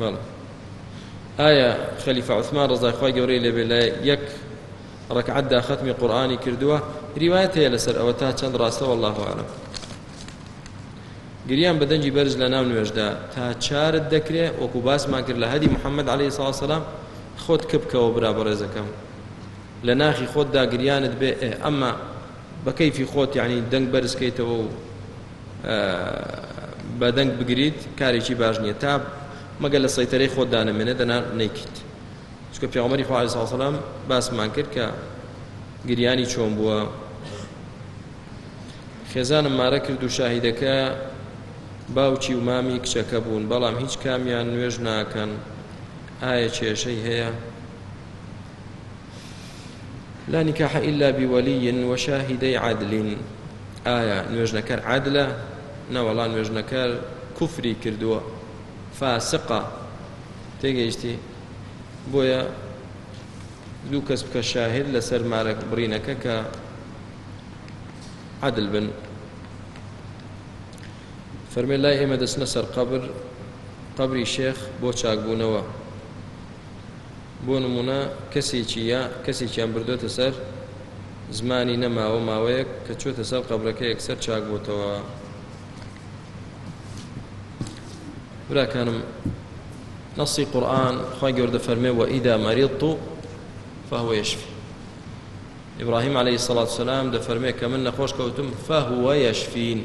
مەلا ئایا خەلیفە عوسمان ڕەزای خوای گەورەی لێبێ لە یەک ڕەکعەتدا خەتمی قورئانی کردووە ریوایەت هەیە لەسەر ئەوە تا چەند ڕاستە واللە اعلم گریان بە دەنگی بەرز لە ناو نوێژدا تا چارت دەکرێ وەکو باسمان کرد لە هەدی محەممەد عليه ساسەسلام خۆت کپکەوە برا بەڕێزەکەم لە ناخی خۆتدا گریانت بێ ئەمە بە کەیفی خۆت یانی دەنگ بەرز کەیتەوە و بە دەنگ بگریت کارێکی باش نییە تا مەگە لە سەیتەرەی خۆت دانەمێنێ دەنا نیکیت چکە پیاوەری خوالی ساسەلام باسمان کرد کە گریانی چۆن بووە خێزانم مارە کرد و شاهیدەکە باوکی و مامی کچەکە بوون بەڵام هیچ کامیان نوێژ ناکەن ئایا کێشەی هەیە؟ لا نکاح إلا بولي وشاهدي عدل ئایا نوێژنەکەر عادلە نەوەڵا نوێژنەکەر کوفری کردووە فاسقە تێگەیشتی بۆیە دوو کەس بکە شاهد لەسەر مارەک بڕینەکە کە عدل بن فەرمێ لای ئێمە دەچنە سەر قەبر قەبری شێخ بۆ چاکبوونەوە بۆ نموونە کەسێکی یا کەسێکیان بردۆتە سەر زمانی نەماوە ماوەیەک کە چۆتە سەر قەبرەکە یەکسەر چاک بۆتەوە براکانم نصی قورآن خی گەوردە فەرمێ و ئیدا مەریضت فهو یشفی ئیبراهیم عليه سەڵات سلام دەفەرمێ کە من نەخۆش کەوتم فهو یشفین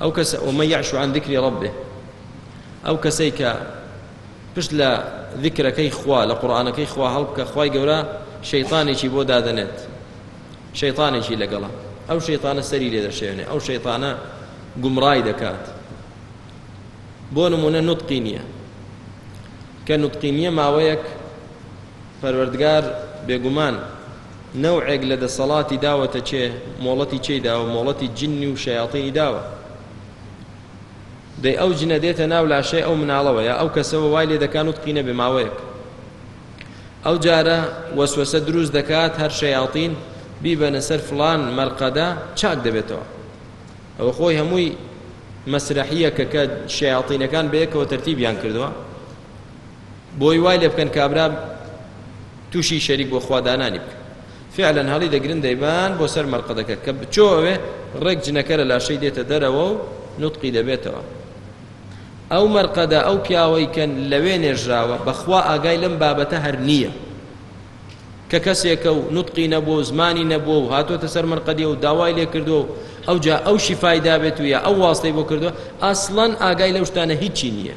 ئەو کەسە ومن یعش عن ذکر ربه ئەو کەسەی کە پشت لە ذکرەکەی خوا لە قورآانەکەی خوا هەڵبکە خوای گەورە شەیطانێکی بۆ دادەنێت شەیطانێکی لەگەڵە ئەو شەیطانە سەری لێ دەشێنێ ئەو شەیطانە گومڕای دەکات بۆ نمونە نوتقی نییە کە نوتقی نییە ماوەیەک پەروەردگار بێگومان نەوعێک لە دەسەڵاتی داوەتە کێ مۆڵەتی کێی داوە مۆڵەتی جنی و شەیاتینی داوە دەی ئەو جنە دێتە ناو لاشەی ئەو مناڵەوە یا ئەو کەسەوە وای لێ دەکان و تقینە بێ ماوەیەک ئەو جارە وەسوەسە دروست دەکات هەر شەیاتین بیبەنە سەر فلان مەرقەدا چاک دەبێتەوە ئەوە خۆی هەمووی مەسرحیەکە کە شەیاتینەکان بەیەکەوە تەرتیبیان کردووە بۆی وای لێ بکەن کابرا توشی شەریک بۆ خوا دانانی بکە فعلا هەڵی دەگرن دەیبان بۆ سەر مەرقەدەکە کە بچۆ ئەوێ ڕێک جنەکە لە لاشەی دێتە دەرەوە و نوتقی دەبێتەوە ئەو مەرقەدە ئەو پیاوەی کە لەوێ نێژراوە بەخوا ئاگای لەم بابەتە هەر نییە کە کەسێکە و نوتقی نەبوو و زمانی نەبوو و هاتۆتە سەر مەرقەدی و داوای لێ کردو و ئەوجا ئەو شیفای دابێت و یا ئەو واستەی بۆ کردووە ئاسڵەن ئاگای لەو شتانە هیچی نییە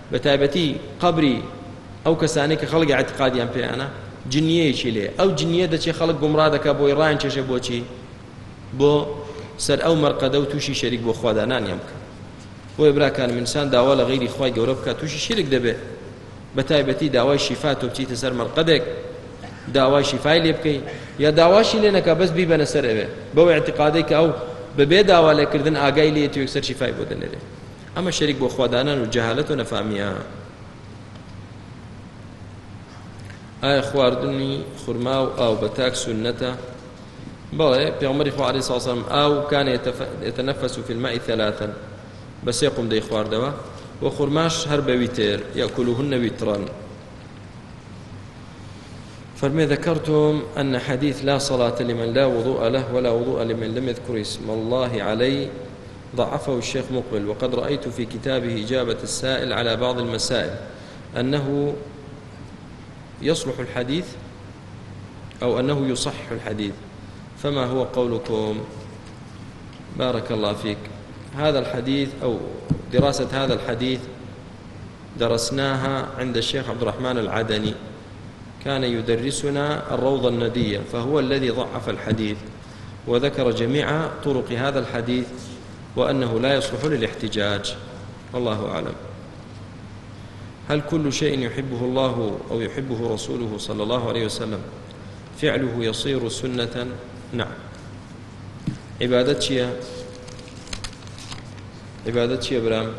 بە تایبەتی قەبری ئەو کەسانەی کە خەڵک ئیعتقادیان پێیانە جنیەیەکی لێ ئەو جنیە دەچێ خەڵک گومڕا دەکا بۆی ڕایان چێشە بۆچی بۆ سەر ئەو مەرقەدە و تووشی شەریک بۆ خوادانانیان بکە بۆیە براکان منسان داوا لە غیری خی گەورە بکە تووشی شیرک دەبێت بە تایبەتی داوای شیفا تۆ بچیتە سەر مەرقەدێک داوای شیفای لێ بکەی یا داواشی لێ نەکە بەس بیبەنە سەر ئەوێ بەو اعتقادی کە ئەو بەبێ داوا لێکردن ئاگای لێتی و یەکسەر شیفای بۆ دەنێرێت ئەمە شەریک بۆ خوا دانان و جەهالەت و نەفامیە. ئایا خواردنی خورما و ئاو بە تاک سونەتە؟ بەڵێ پێغمبەری خوا علیه ساسم ئاو کان یتنفس فی الماء ثلاثا بە سێ قوم دەی خواردەوە و خورماش هەر بە ویتر یاکلوهن ویترن فرمي ذكرتم أن حديث لا صلاة لمن لا وضوء له ولا وضوء لمن لم يذكر اسم الله عليه ضعفه الشيخ مقبل وقد رأيت في كتابه إجابة السائل على بعض المسائل أنه يصلح الحديث أو أنه يصح الحديث فما هو قولكم بارك الله فيك هذا الحديث أو دراسة هذا الحديث درسناها عند الشيخ عبد الرحمن العدني كان يدرسنا الروضة الندية فهو الذي ضعف الحديث وذكر جميع طرق هذا الحديث وأنه لا يصلح للاحتجاج والله أعلم هل كل شيء يحبه الله أو يحبه رسوله صلى الله عليه وسلم فعله يصير سنة نعم عبادت شيئا عبادت شيئا برام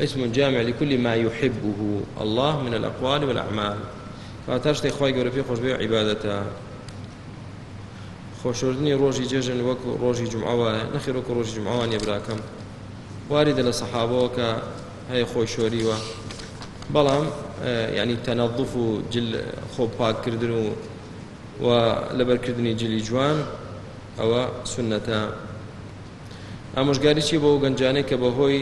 اسم جامع لكل ما يحبه الله من الأقوال والأعمال واتە شتێک خوای گەورە پێ خۆش بێ عیبادەتە خۆشردنی ڕۆژی جێژن وەک ڕۆژی جمعە وایە نەخێر وەکو ڕۆژی جمعوانە براکەم واریدە لە سەحابەوە کە هەیە خۆی شۆریوە بەڵام ینی تەنەظف و جل خۆ پاککردن و و لەبەرکردنی جلی جوان ئەوە سنەتە ئامۆژگاری چی بۆ گەنجانێک کە بەهۆی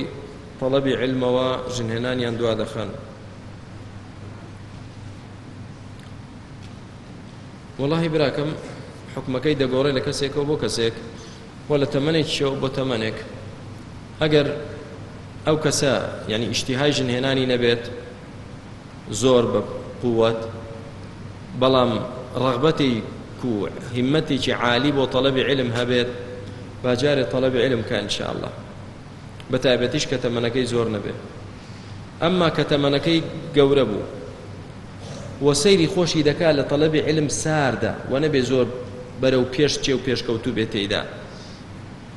تەڵەبی عیلمەوە ژنهێنانیان دوا دەخەن وەڵاهی براکەم حکومەکەی دەگۆڕێ لە کەسێکەوە بۆ کەسێک و لە تەمەنێک شێو بۆ تەمەنێک ئەگەر ئەو کەسە یعنی ئیشتیهای ژنهێنانی نەبێت زۆر بە قووەت بەڵام ڕغبەتی کو هیمەتێکی عالی بۆ تەڵەبی علم هەبێت باجارێ تەڵەبی علم کە انشاءله بە تایبەتیش کە تەمەنەکەی زۆر نەبێ ئەمما کە تەمەنەکەی گەورە بوو و سەیری خۆشی دەکا لە تەلەبی علم ساردە و نەبێ زۆر بەرەو پێش چێ و پێشکەوتوو بێ تێیدا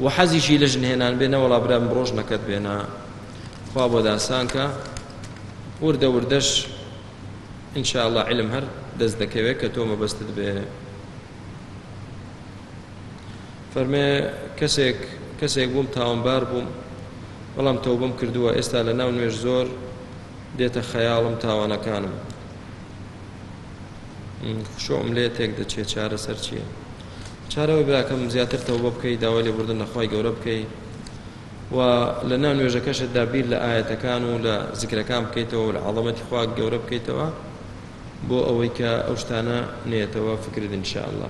و حەزیشی لە ژنهێنان بێ نەوەڵا برام ڕۆژ نەکەت بێنە خوا بۆ داسانکە وردە وردەش ان شاء الله علم هەر دەست دەکەوێت کە تۆ مەبەستت بێ فەرمێ کەسێک کەسێک بووم تاوانبار بووم بەڵام تەوبەم کردووە ئێستا لە ناو نوێژ زۆر دێتە خەیاڵم تاوانەکانم خشوعم لێ تێک دەچێ چارەسەر چییە چارەوەی براکەم زیاتر تەوبە بکەی داوای لێبوردن لەخوای گەورە بکەی و لە ناو نوێژەکەشتدا بیر لە ئاەتەکان و لە زیکرەکان بکەیتەوە لە عڵەمەتی خوا گەورە بکەیتەوە بۆ ئەوەی کە ئەو شتانە نێتەوە فکرت انشاءاللە